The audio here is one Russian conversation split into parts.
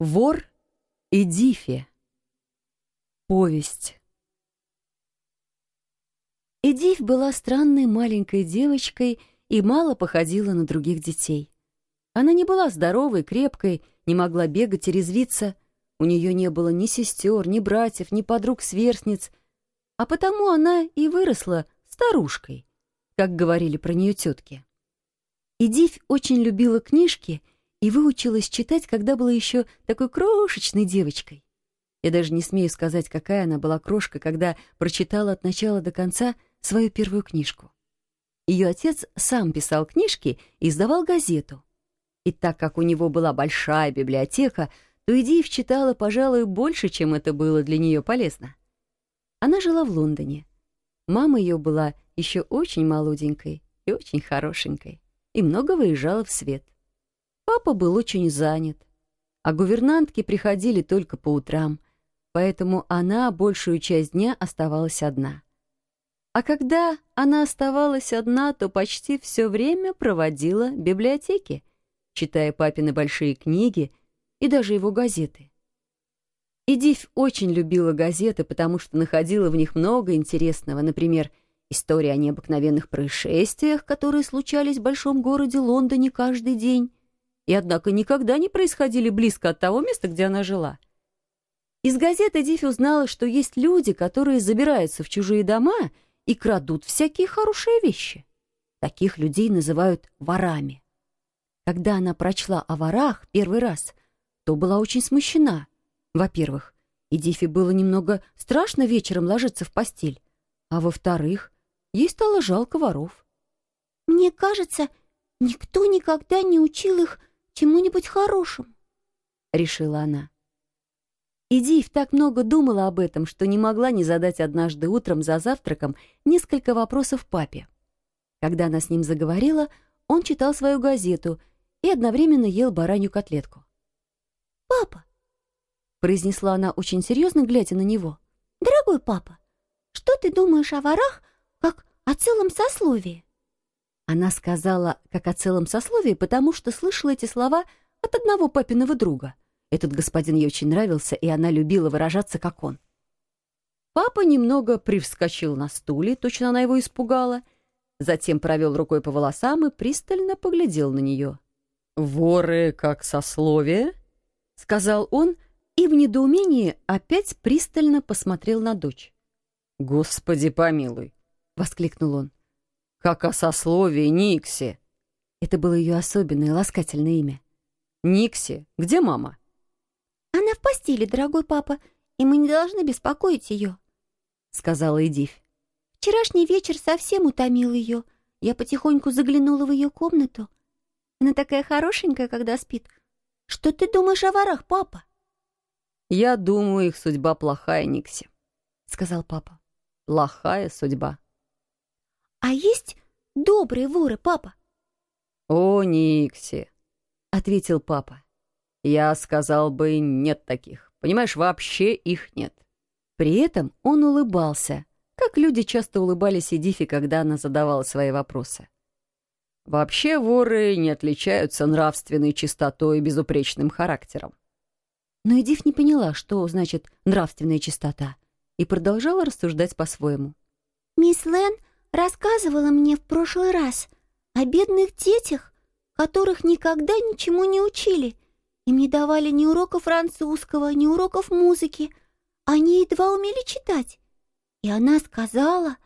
Вор и Дифи. Повесть. Эдив была странной маленькой девочкой и мало походила на других детей. Она не была здоровой, крепкой, не могла бегать и резвиться. У нее не было ни сестер, ни братьев, ни подруг-сверстниц, а потому она и выросла старушкой, как говорили про нее тетки. Эдив очень любила книжки — и выучилась читать, когда была еще такой крошечной девочкой. Я даже не смею сказать, какая она была крошка, когда прочитала от начала до конца свою первую книжку. Ее отец сам писал книжки и издавал газету. И так как у него была большая библиотека, то Эдиев читала, пожалуй, больше, чем это было для нее полезно. Она жила в Лондоне. Мама ее была еще очень молоденькой и очень хорошенькой, и много выезжала в свет. Папа был очень занят, а гувернантки приходили только по утрам, поэтому она большую часть дня оставалась одна. А когда она оставалась одна, то почти все время проводила в библиотеке, читая папины большие книги и даже его газеты. Эдивь очень любила газеты, потому что находила в них много интересного, например, истории о необыкновенных происшествиях, которые случались в большом городе Лондоне каждый день, и, однако, никогда не происходили близко от того места, где она жила. Из газеты Диффи узнала, что есть люди, которые забираются в чужие дома и крадут всякие хорошие вещи. Таких людей называют ворами. Когда она прочла о ворах первый раз, то была очень смущена. Во-первых, и Диффи было немного страшно вечером ложиться в постель, а во-вторых, ей стало жалко воров. «Мне кажется, никто никогда не учил их чему-нибудь хорошему», — решила она. И Див так много думала об этом, что не могла не задать однажды утром за завтраком несколько вопросов папе. Когда она с ним заговорила, он читал свою газету и одновременно ел баранью котлетку. «Папа», — произнесла она очень серьезно, глядя на него, «дорогой папа, что ты думаешь о ворах, как о целом сословии?» Она сказала, как о целом сословии, потому что слышала эти слова от одного папиного друга. Этот господин ей очень нравился, и она любила выражаться, как он. Папа немного привскочил на стуле, точно она его испугала, затем провел рукой по волосам и пристально поглядел на нее. «Воры как сословие?» — сказал он, и в недоумении опять пристально посмотрел на дочь. «Господи помилуй!» — воскликнул он как о сословии Никси. Это было ее особенное ласкательное имя. Никси, где мама? Она в постели, дорогой папа, и мы не должны беспокоить ее, сказала Эдивь. Вчерашний вечер совсем утомил ее. Я потихоньку заглянула в ее комнату. Она такая хорошенькая, когда спит. Что ты думаешь о ворах, папа? Я думаю, их судьба плохая, Никси, сказал папа. Плохая судьба. «А есть добрые воры, папа?» «О, Никси», — ответил папа. «Я сказал бы, нет таких. Понимаешь, вообще их нет». При этом он улыбался, как люди часто улыбались Эдифе, когда она задавала свои вопросы. Вообще воры не отличаются нравственной чистотой и безупречным характером. Но Эдиф не поняла, что значит нравственная чистота, и продолжала рассуждать по-своему. «Мисс Лэн рассказывала мне в прошлый раз о бедных детях, которых никогда ничему не учили. Им не давали ни уроков французского, ни уроков музыки. Они едва умели читать. И она сказала,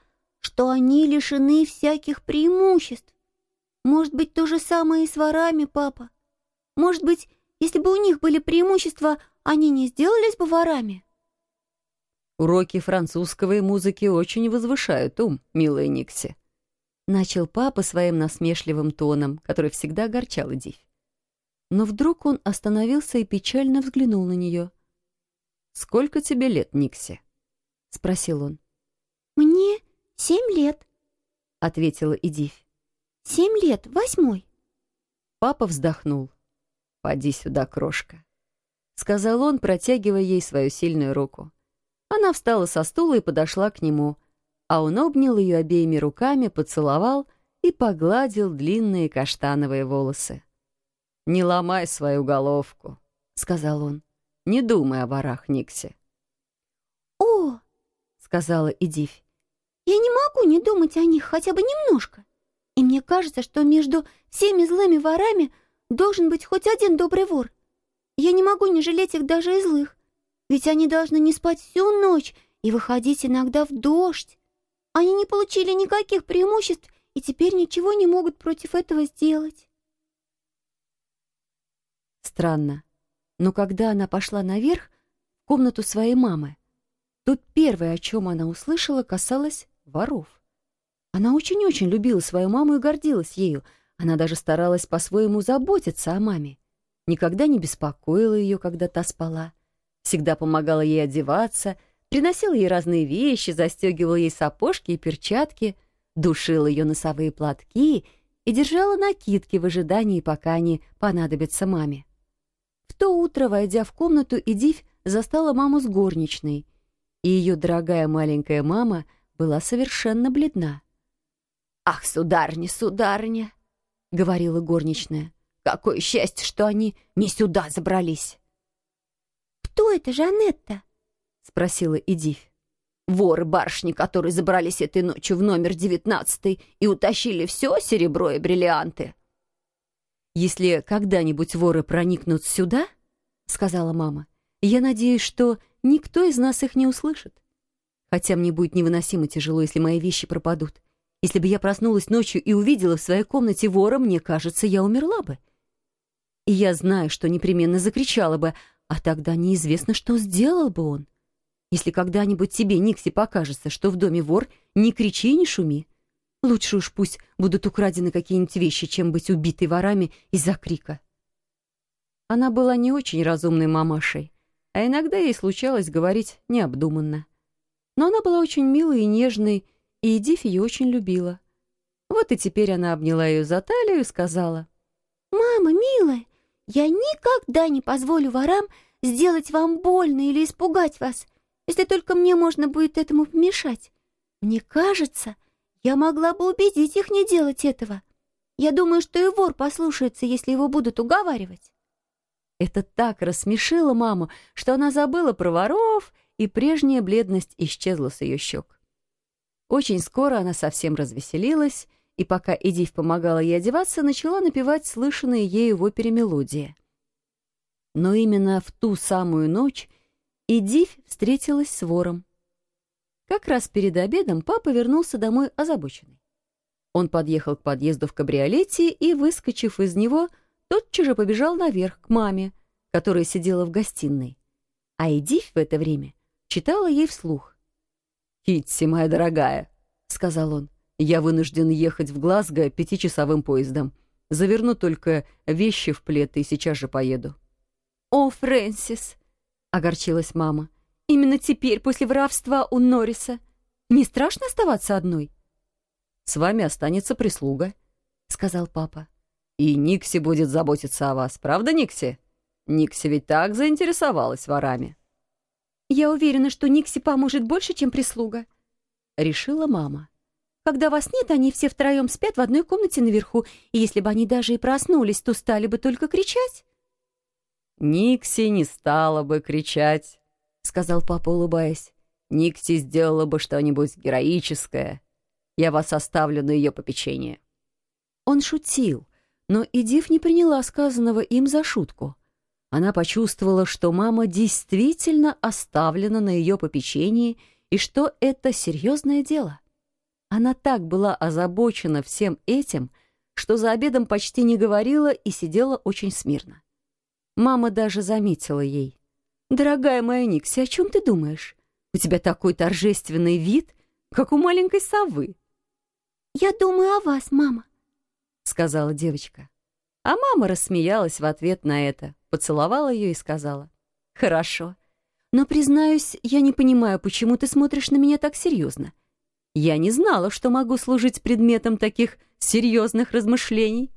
что они лишены всяких преимуществ. Может быть, то же самое и с ворами, папа? Может быть, если бы у них были преимущества, они не сделались бы ворами?» Уроки французского и музыки очень возвышают ум, милая Никси. Начал папа своим насмешливым тоном, который всегда огорчал Эдивь. Но вдруг он остановился и печально взглянул на нее. «Сколько тебе лет, Никси?» — спросил он. «Мне семь лет», — ответила Эдивь. «Семь лет, восьмой». Папа вздохнул. «Поди сюда, крошка», — сказал он, протягивая ей свою сильную руку. Она встала со стула и подошла к нему, а он обнял ее обеими руками, поцеловал и погладил длинные каштановые волосы. «Не ломай свою головку», — сказал он. «Не думай о ворах, Никси». «О!» — сказала Эдивь. «Я не могу не думать о них хотя бы немножко. И мне кажется, что между всеми злыми ворами должен быть хоть один добрый вор. Я не могу не жалеть их даже и злых, ведь они должны не спать всю ночь и выходить иногда в дождь. Они не получили никаких преимуществ и теперь ничего не могут против этого сделать. Странно, но когда она пошла наверх, в комнату своей мамы, то первое, о чем она услышала, касалось воров. Она очень-очень любила свою маму и гордилась ею. Она даже старалась по-своему заботиться о маме. Никогда не беспокоила ее, когда та спала. Всегда помогала ей одеваться, приносила ей разные вещи, застегивала ей сапожки и перчатки, душила ее носовые платки и держала накидки в ожидании, пока они понадобятся маме. В то утро, войдя в комнату, Эдивь застала маму с горничной, и ее дорогая маленькая мама была совершенно бледна. «Ах, сударыня, сударыня!» — говорила горничная. «Какое счастье, что они не сюда забрались!» «Кто это, Жанетта?» — спросила Эдивь. «Воры барышни, которые забрались этой ночью в номер девятнадцатый и утащили все серебро и бриллианты». «Если когда-нибудь воры проникнут сюда, — сказала мама, — я надеюсь, что никто из нас их не услышит. Хотя мне будет невыносимо тяжело, если мои вещи пропадут. Если бы я проснулась ночью и увидела в своей комнате вора, мне кажется, я умерла бы. И я знаю, что непременно закричала бы, а тогда неизвестно, что сделал бы он. Если когда-нибудь тебе, Никси, покажется, что в доме вор, не кричи и не шуми. Лучше уж пусть будут украдены какие-нибудь вещи, чем быть убитой ворами из-за крика. Она была не очень разумной мамашей, а иногда ей случалось говорить необдуманно. Но она была очень милой и нежной, и Эдиф ее очень любила. Вот и теперь она обняла ее за талию и сказала. «Мама, милая, я никогда не позволю ворам сделать вам больно или испугать вас, если только мне можно будет этому помешать. Мне кажется, я могла бы убедить их не делать этого. Я думаю, что и вор послушается, если его будут уговаривать». Это так рассмешило маму, что она забыла про воров, и прежняя бледность исчезла с ее щек. Очень скоро она совсем развеселилась, и пока Эдив помогала ей одеваться, начала напевать слышанные ею в опере мелодии. Но именно в ту самую ночь Эдив встретилась с вором. Как раз перед обедом папа вернулся домой озабоченный. Он подъехал к подъезду в кабриолете и, выскочив из него, тотчас же побежал наверх к маме, которая сидела в гостиной. А Эдив в это время читала ей вслух. «Китти, моя дорогая», — сказал он, — «я вынужден ехать в Глазго пятичасовым поездом. Заверну только вещи в плед и сейчас же поеду». «О, Фрэнсис!» — огорчилась мама. Именно теперь, после воровства у Норриса. Не страшно оставаться одной?» «С вами останется прислуга», — сказал папа. «И Никси будет заботиться о вас, правда, Никси? Никси ведь так заинтересовалась ворами». «Я уверена, что Никси поможет больше, чем прислуга», — решила мама. «Когда вас нет, они все втроем спят в одной комнате наверху, и если бы они даже и проснулись, то стали бы только кричать». «Никси не стала бы кричать», — сказал папа, улыбаясь. «Никси сделала бы что-нибудь героическое. Я вас оставлю на ее попечение». Он шутил, но Эдив не приняла сказанного им за шутку. Она почувствовала, что мама действительно оставлена на ее попечении и что это серьезное дело. Она так была озабочена всем этим, что за обедом почти не говорила и сидела очень смирно. Мама даже заметила ей. «Дорогая моя Никси, о чем ты думаешь? У тебя такой торжественный вид, как у маленькой совы». «Я думаю о вас, мама», — сказала девочка. А мама рассмеялась в ответ на это, поцеловала ее и сказала. «Хорошо. Но, признаюсь, я не понимаю, почему ты смотришь на меня так серьезно. Я не знала, что могу служить предметом таких серьезных размышлений».